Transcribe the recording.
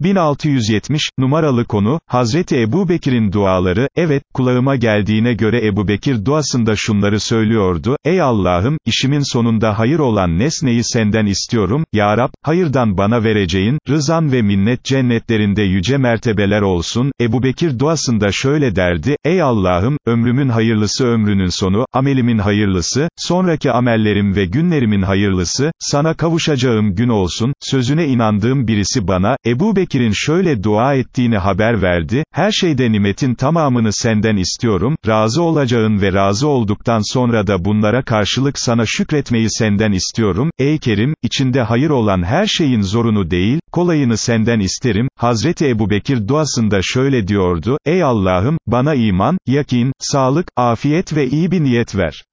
1670, numaralı konu, Hazreti Ebu Bekir'in duaları, evet, kulağıma geldiğine göre Ebu Bekir duasında şunları söylüyordu, ey Allah'ım, işimin sonunda hayır olan nesneyi senden istiyorum, Ya Rab, hayırdan bana vereceğin, rızan ve minnet cennetlerinde yüce mertebeler olsun, Ebu Bekir duasında şöyle derdi, ey Allah'ım, ömrümün hayırlısı ömrünün sonu, amelimin hayırlısı, sonraki amellerim ve günlerimin hayırlısı, sana kavuşacağım gün olsun, sözüne inandığım birisi bana, Ebu Bekir, Bekir'in şöyle dua ettiğini haber verdi, her şeyde nimetin tamamını senden istiyorum, razı olacağın ve razı olduktan sonra da bunlara karşılık sana şükretmeyi senden istiyorum, ey Kerim, içinde hayır olan her şeyin zorunu değil, kolayını senden isterim, Hazreti Ebu Bekir duasında şöyle diyordu, ey Allah'ım, bana iman, yakin, sağlık, afiyet ve iyi bir niyet ver.